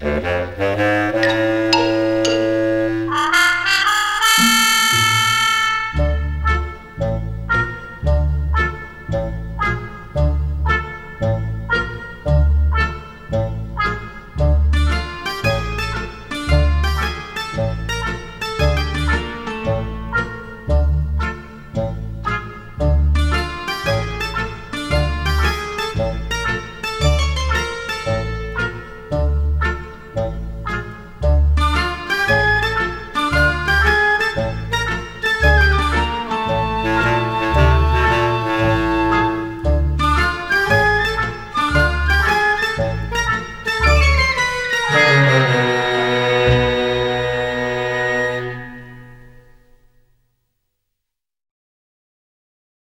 Música